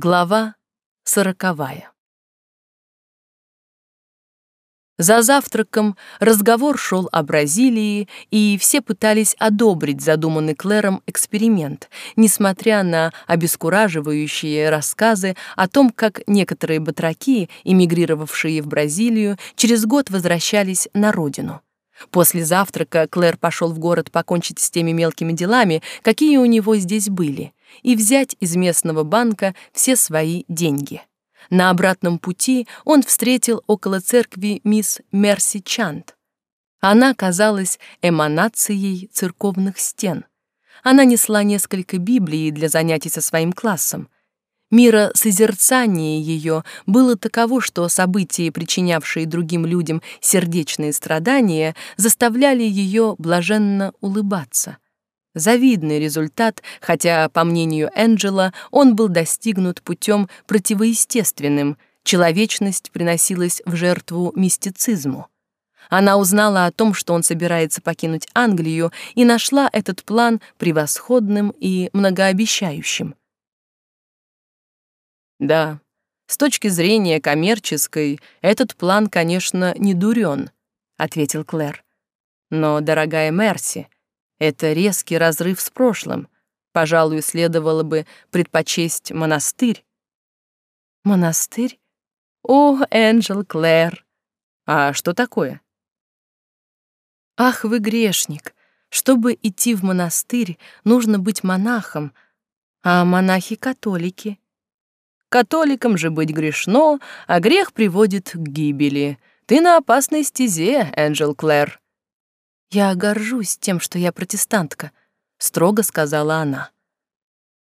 Глава сороковая. За завтраком разговор шел о Бразилии, и все пытались одобрить задуманный Клэром эксперимент, несмотря на обескураживающие рассказы о том, как некоторые батраки, эмигрировавшие в Бразилию, через год возвращались на родину. После завтрака Клэр пошел в город покончить с теми мелкими делами, какие у него здесь были — и взять из местного банка все свои деньги. На обратном пути он встретил около церкви мисс Мерси Чант. Она казалась эманацией церковных стен. Она несла несколько Библий для занятий со своим классом. Миросозерцание ее было таково, что события, причинявшие другим людям сердечные страдания, заставляли ее блаженно улыбаться — Завидный результат, хотя, по мнению Энджела, он был достигнут путем противоестественным, человечность приносилась в жертву мистицизму. Она узнала о том, что он собирается покинуть Англию, и нашла этот план превосходным и многообещающим. Да, с точки зрения коммерческой, этот план, конечно, не дурен, ответил Клэр. Но, дорогая Мерси, это резкий разрыв с прошлым. Пожалуй, следовало бы предпочесть монастырь. Монастырь? О, Энджел Клэр! А что такое? Ах, вы грешник! Чтобы идти в монастырь, нужно быть монахом, а монахи — католики. Католикам же быть грешно, а грех приводит к гибели. Ты на опасной стезе, Энджел Клэр. «Я горжусь тем, что я протестантка», — строго сказала она.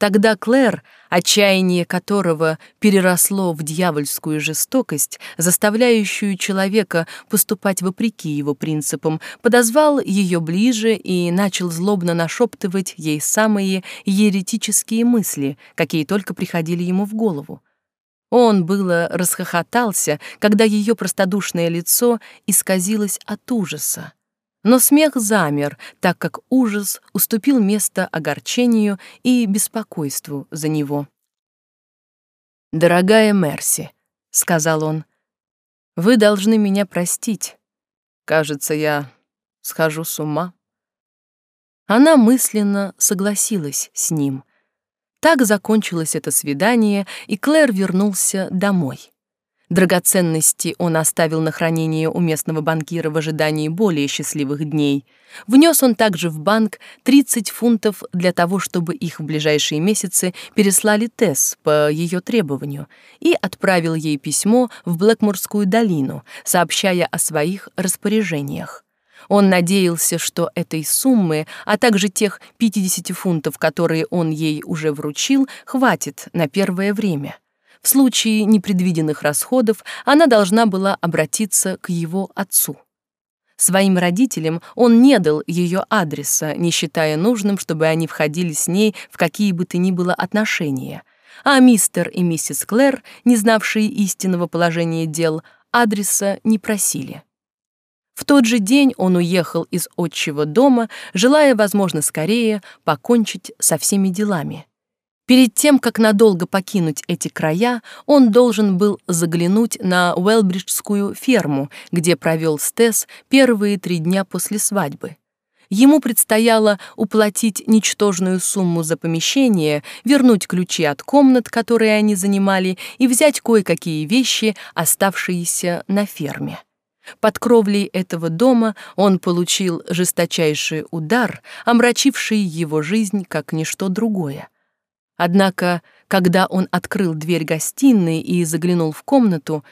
Тогда Клэр, отчаяние которого переросло в дьявольскую жестокость, заставляющую человека поступать вопреки его принципам, подозвал ее ближе и начал злобно нашептывать ей самые еретические мысли, какие только приходили ему в голову. Он было расхохотался, когда ее простодушное лицо исказилось от ужаса. Но смех замер, так как ужас уступил место огорчению и беспокойству за него. «Дорогая Мерси», — сказал он, — «вы должны меня простить. Кажется, я схожу с ума». Она мысленно согласилась с ним. Так закончилось это свидание, и Клэр вернулся домой. Драгоценности он оставил на хранение у местного банкира в ожидании более счастливых дней. Внес он также в банк 30 фунтов для того, чтобы их в ближайшие месяцы переслали Тесс по ее требованию, и отправил ей письмо в Блэкморскую долину, сообщая о своих распоряжениях. Он надеялся, что этой суммы, а также тех 50 фунтов, которые он ей уже вручил, хватит на первое время. В случае непредвиденных расходов она должна была обратиться к его отцу. Своим родителям он не дал ее адреса, не считая нужным, чтобы они входили с ней в какие бы то ни было отношения. А мистер и миссис Клэр, не знавшие истинного положения дел, адреса не просили. В тот же день он уехал из отчего дома, желая, возможно, скорее покончить со всеми делами. Перед тем, как надолго покинуть эти края, он должен был заглянуть на Уэлбриджскую ферму, где провел Стес первые три дня после свадьбы. Ему предстояло уплатить ничтожную сумму за помещение, вернуть ключи от комнат, которые они занимали, и взять кое-какие вещи, оставшиеся на ферме. Под кровлей этого дома он получил жесточайший удар, омрачивший его жизнь как ничто другое. Однако, когда он открыл дверь гостиной и заглянул в комнату,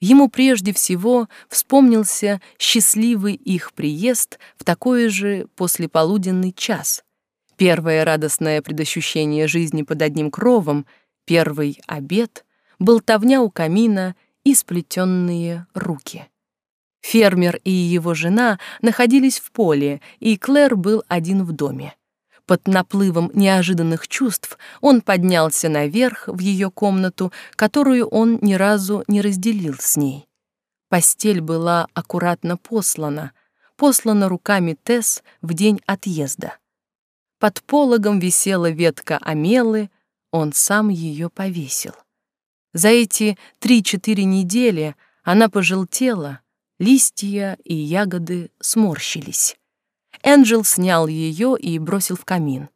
ему прежде всего вспомнился счастливый их приезд в такой же послеполуденный час. Первое радостное предощущение жизни под одним кровом, первый обед, болтовня у камина и сплетенные руки. Фермер и его жена находились в поле, и Клэр был один в доме. Под наплывом неожиданных чувств он поднялся наверх в ее комнату, которую он ни разу не разделил с ней. Постель была аккуратно послана, послана руками Тесс в день отъезда. Под пологом висела ветка амелы, он сам ее повесил. За эти три-четыре недели она пожелтела, листья и ягоды сморщились. Энджел снял ее и бросил в камин.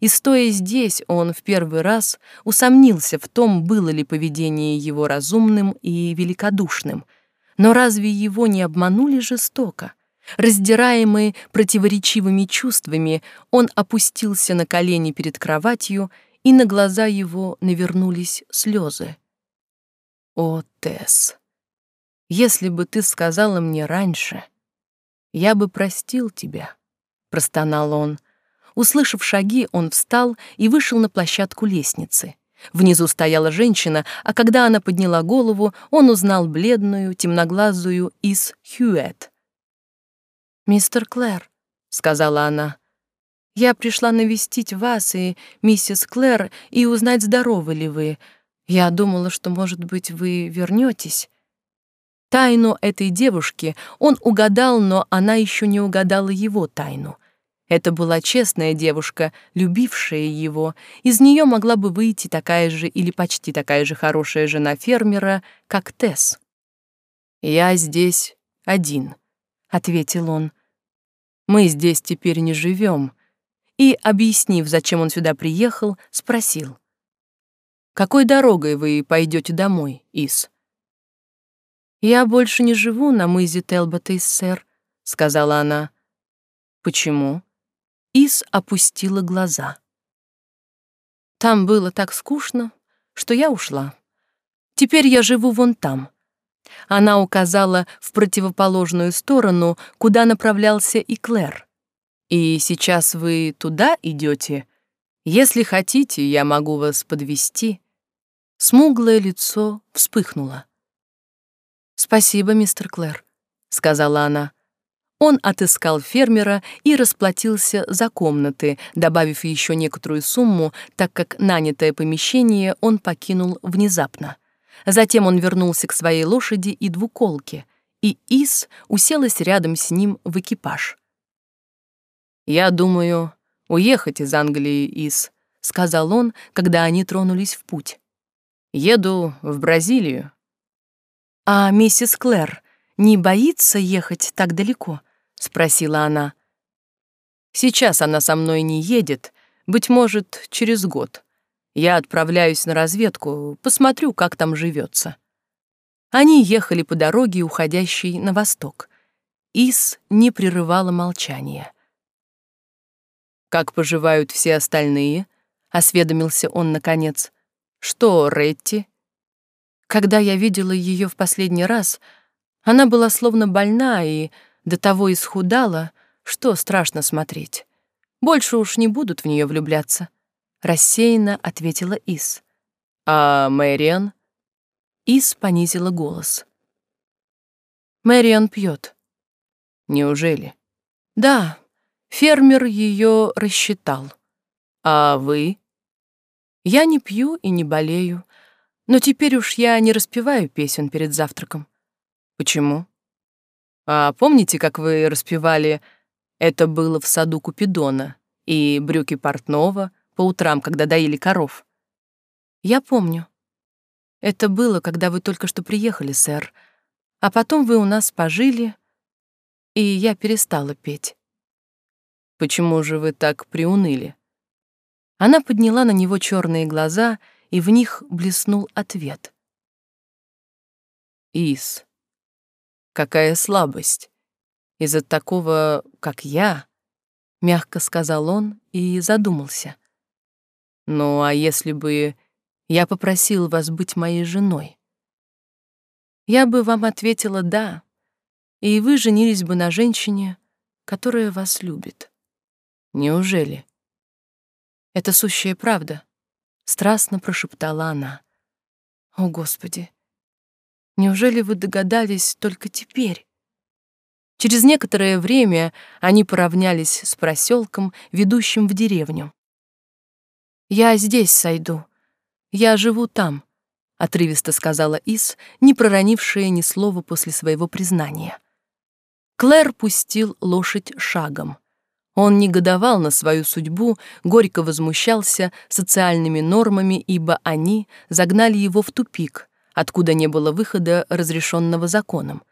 И стоя здесь, он в первый раз усомнился в том, было ли поведение его разумным и великодушным. Но разве его не обманули жестоко? Раздираемый противоречивыми чувствами, он опустился на колени перед кроватью, и на глаза его навернулись слезы. «О, Тесс, если бы ты сказала мне раньше, я бы простил тебя», — простонал он. Услышав шаги, он встал и вышел на площадку лестницы. Внизу стояла женщина, а когда она подняла голову, он узнал бледную, темноглазую Ис Хьюэт. «Мистер Клэр», — сказала она, — «я пришла навестить вас и миссис Клэр и узнать, здоровы ли вы. Я думала, что, может быть, вы вернетесь. Тайну этой девушки он угадал, но она еще не угадала его тайну. Это была честная девушка, любившая его. Из нее могла бы выйти такая же или почти такая же хорошая жена фермера, как Тесс. «Я здесь один», — ответил он. «Мы здесь теперь не живем». И, объяснив, зачем он сюда приехал, спросил. Какой дорогой вы пойдете домой, Ис? Я больше не живу на мызе Телботейс, сэр, сказала она. Почему? Ис опустила глаза. Там было так скучно, что я ушла. Теперь я живу вон там. Она указала в противоположную сторону, куда направлялся и Клэр. И сейчас вы туда идете? Если хотите, я могу вас подвести. Смуглое лицо вспыхнуло. «Спасибо, мистер Клэр», — сказала она. Он отыскал фермера и расплатился за комнаты, добавив еще некоторую сумму, так как нанятое помещение он покинул внезапно. Затем он вернулся к своей лошади и двуколке, и Ис уселась рядом с ним в экипаж. «Я думаю, уехать из Англии, Ис», — сказал он, когда они тронулись в путь. Еду в Бразилию. А миссис Клэр не боится ехать так далеко? Спросила она. Сейчас она со мной не едет, быть может, через год. Я отправляюсь на разведку, посмотрю, как там живется. Они ехали по дороге, уходящей на восток. Ис не прерывала молчания. «Как поживают все остальные?» — осведомился он наконец. Что, Ретти? Когда я видела ее в последний раз, она была словно больна и до того исхудала, что страшно смотреть. Больше уж не будут в нее влюбляться. Рассеянно ответила Ис. А Мэриан? Ис понизила голос. Мэриан пьет. Неужели? Да, фермер ее рассчитал. А вы? Я не пью и не болею, но теперь уж я не распеваю песен перед завтраком. Почему? А помните, как вы распевали «Это было в саду Купидона» и «Брюки портного» по утрам, когда доили коров? Я помню. Это было, когда вы только что приехали, сэр. А потом вы у нас пожили, и я перестала петь. Почему же вы так приуныли? Она подняла на него черные глаза, и в них блеснул ответ. «Ис, какая слабость! Из-за такого, как я!» — мягко сказал он и задумался. «Ну, а если бы я попросил вас быть моей женой?» Я бы вам ответила «да», и вы женились бы на женщине, которая вас любит. Неужели? Это сущая правда, страстно прошептала она. О, Господи! Неужели вы догадались только теперь? Через некоторое время они поравнялись с проселком, ведущим в деревню. «Я здесь сойду. Я живу там», — отрывисто сказала Ис, не проронившая ни слова после своего признания. Клэр пустил лошадь шагом. Он негодовал на свою судьбу, горько возмущался социальными нормами, ибо они загнали его в тупик, откуда не было выхода, разрешенного законом.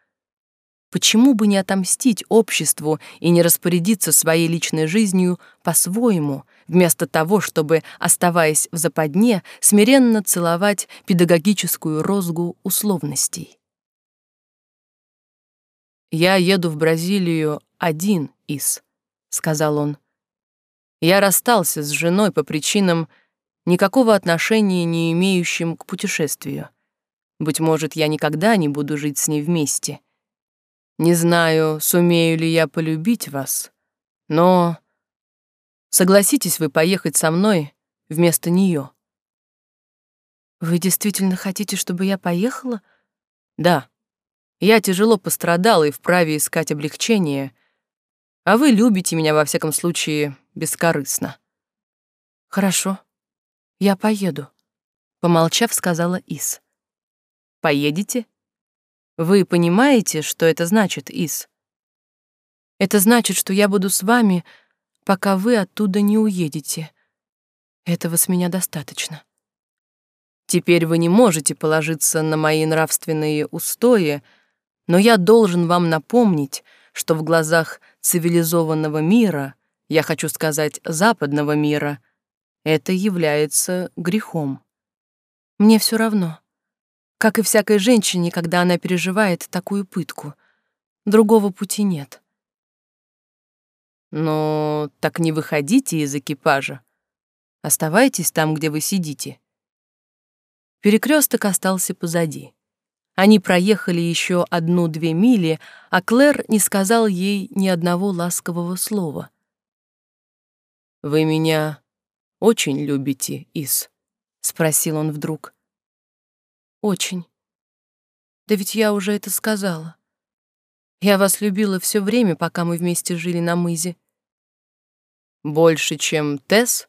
Почему бы не отомстить обществу и не распорядиться своей личной жизнью по-своему, вместо того, чтобы, оставаясь в западне, смиренно целовать педагогическую розгу условностей? «Я еду в Бразилию один из», сказал он. Я расстался с женой по причинам, никакого отношения не имеющим к путешествию. Быть может, я никогда не буду жить с ней вместе. Не знаю, сумею ли я полюбить вас, но согласитесь вы поехать со мной вместо нее. Вы действительно хотите, чтобы я поехала? Да. Я тяжело пострадал и вправе искать облегчение — а вы любите меня, во всяком случае, бескорыстно. Хорошо, я поеду, помолчав, сказала Ис. Поедете? Вы понимаете, что это значит, Ис? Это значит, что я буду с вами, пока вы оттуда не уедете. Этого с меня достаточно. Теперь вы не можете положиться на мои нравственные устои, но я должен вам напомнить, что в глазах цивилизованного мира, я хочу сказать западного мира, это является грехом. Мне все равно. Как и всякой женщине, когда она переживает такую пытку. Другого пути нет. Но так не выходите из экипажа. Оставайтесь там, где вы сидите. Перекресток остался позади. Они проехали еще одну-две мили, а Клэр не сказал ей ни одного ласкового слова. «Вы меня очень любите, Ис?» — спросил он вдруг. «Очень. Да ведь я уже это сказала. Я вас любила все время, пока мы вместе жили на мызе». «Больше, чем Тесс?»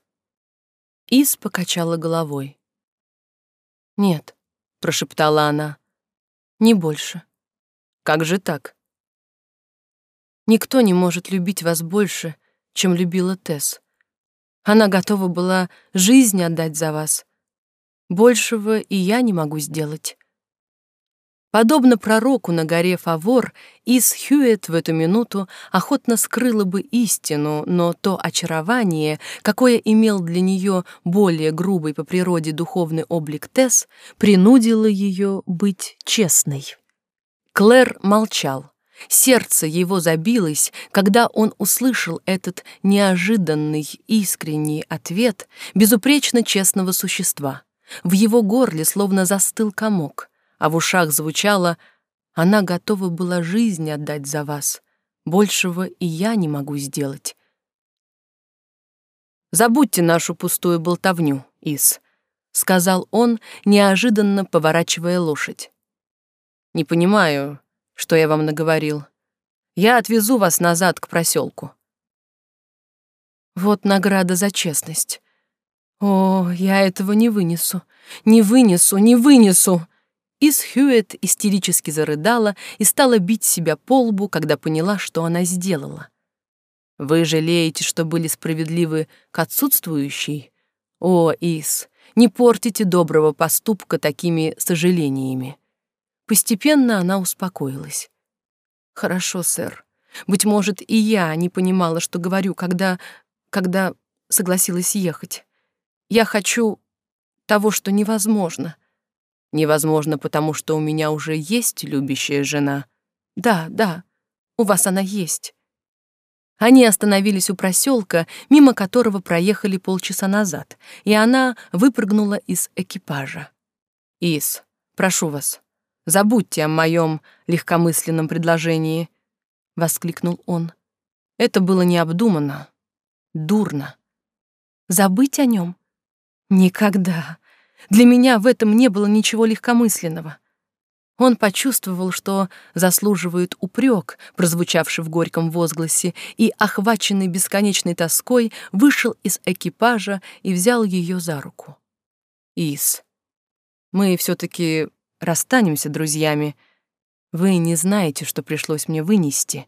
Ис покачала головой. «Нет», — прошептала она, — не больше. Как же так? Никто не может любить вас больше, чем любила Тесс. Она готова была жизнь отдать за вас. Большего и я не могу сделать. Подобно пророку на горе Фавор, Ис Хьюет в эту минуту охотно скрыла бы истину, но то очарование, какое имел для нее более грубый по природе духовный облик Тесс, принудило ее быть честной. Клэр молчал. Сердце его забилось, когда он услышал этот неожиданный, искренний ответ безупречно честного существа. В его горле словно застыл комок — а в ушах звучало «Она готова была жизнь отдать за вас. Большего и я не могу сделать». «Забудьте нашу пустую болтовню, Ис», — сказал он, неожиданно поворачивая лошадь. «Не понимаю, что я вам наговорил. Я отвезу вас назад к проселку. Вот награда за честность. О, я этого не вынесу, не вынесу, не вынесу. Ис Хьюет истерически зарыдала и стала бить себя по лбу, когда поняла, что она сделала. «Вы жалеете, что были справедливы к отсутствующей? О, Ис, не портите доброго поступка такими сожалениями». Постепенно она успокоилась. «Хорошо, сэр. Быть может, и я не понимала, что говорю, когда... когда согласилась ехать. Я хочу того, что невозможно». Невозможно, потому что у меня уже есть любящая жена. Да, да, у вас она есть. Они остановились у проселка, мимо которого проехали полчаса назад, и она выпрыгнула из экипажа. «Ис, прошу вас, забудьте о моем легкомысленном предложении», — воскликнул он. «Это было необдуманно, дурно. Забыть о нем? Никогда. Для меня в этом не было ничего легкомысленного. Он почувствовал, что заслуживает упрек, прозвучавший в горьком возгласе, и, охваченный бесконечной тоской, вышел из экипажа и взял ее за руку. «Ис, мы все таки расстанемся друзьями. Вы не знаете, что пришлось мне вынести.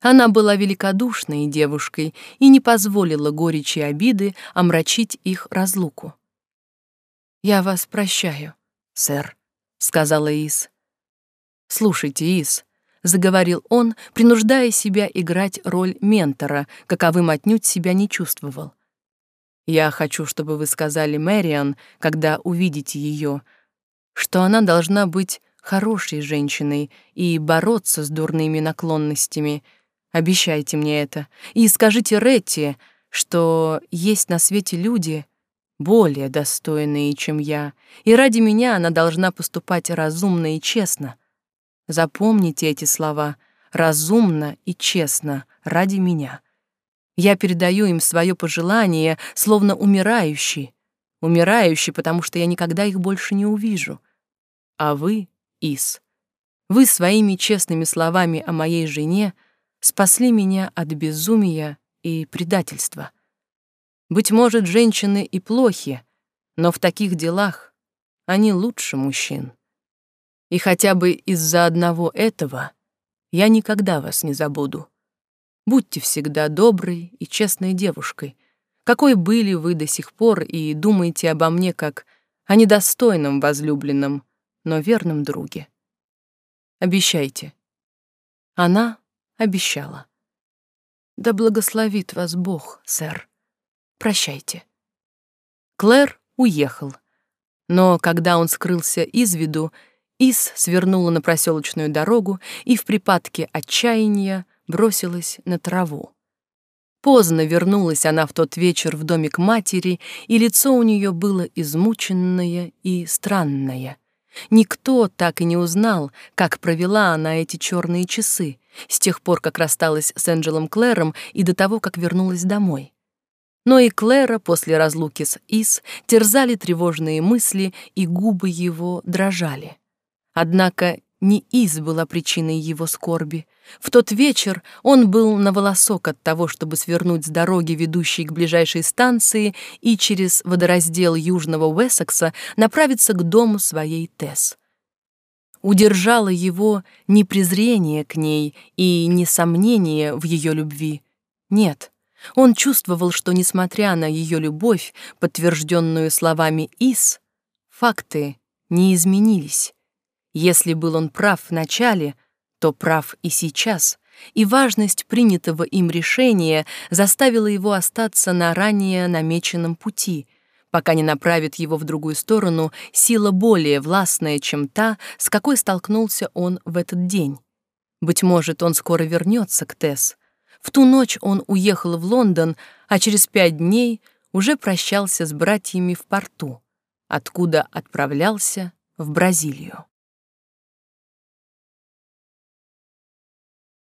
Она была великодушной девушкой и не позволила горечи обиды омрачить их разлуку. «Я вас прощаю, сэр», — сказала Ис. «Слушайте, Ис», — заговорил он, принуждая себя играть роль ментора, каковым отнюдь себя не чувствовал. «Я хочу, чтобы вы сказали Мэриан, когда увидите ее, что она должна быть хорошей женщиной и бороться с дурными наклонностями — Обещайте мне это. И скажите Ретти, что есть на свете люди более достойные, чем я, и ради меня она должна поступать разумно и честно. Запомните эти слова «разумно и честно» ради меня. Я передаю им свое пожелание, словно умирающий. Умирающий, потому что я никогда их больше не увижу. А вы, Ис, вы своими честными словами о моей жене — спасли меня от безумия и предательства. Быть может, женщины и плохи, но в таких делах они лучше мужчин. И хотя бы из-за одного этого я никогда вас не забуду. Будьте всегда доброй и честной девушкой, какой были вы до сих пор, и думайте обо мне как о недостойном возлюбленном, но верном друге. Обещайте. Она обещала. Да благословит вас Бог, сэр. Прощайте. Клэр уехал. Но когда он скрылся из виду, Ис свернула на проселочную дорогу и в припадке отчаяния бросилась на траву. Поздно вернулась она в тот вечер в домик матери, и лицо у нее было измученное и странное. Никто так и не узнал, как провела она эти черные часы, с тех пор, как рассталась с Энджелом Клэром и до того, как вернулась домой. Но и Клэра после разлуки с Ис терзали тревожные мысли, и губы его дрожали. Однако не Ис была причиной его скорби. В тот вечер он был на волосок от того, чтобы свернуть с дороги, ведущей к ближайшей станции, и через водораздел Южного Уэссекса направиться к дому своей Тесс. Удержало его не презрение к ней и не сомнение в ее любви. Нет, он чувствовал, что, несмотря на ее любовь, подтвержденную словами Ис, факты не изменились. Если был он прав в начале, то прав и сейчас, и важность принятого им решения заставила его остаться на ранее намеченном пути — пока не направит его в другую сторону сила более властная, чем та, с какой столкнулся он в этот день. Быть может, он скоро вернется к Тесс. В ту ночь он уехал в Лондон, а через пять дней уже прощался с братьями в порту, откуда отправлялся в Бразилию.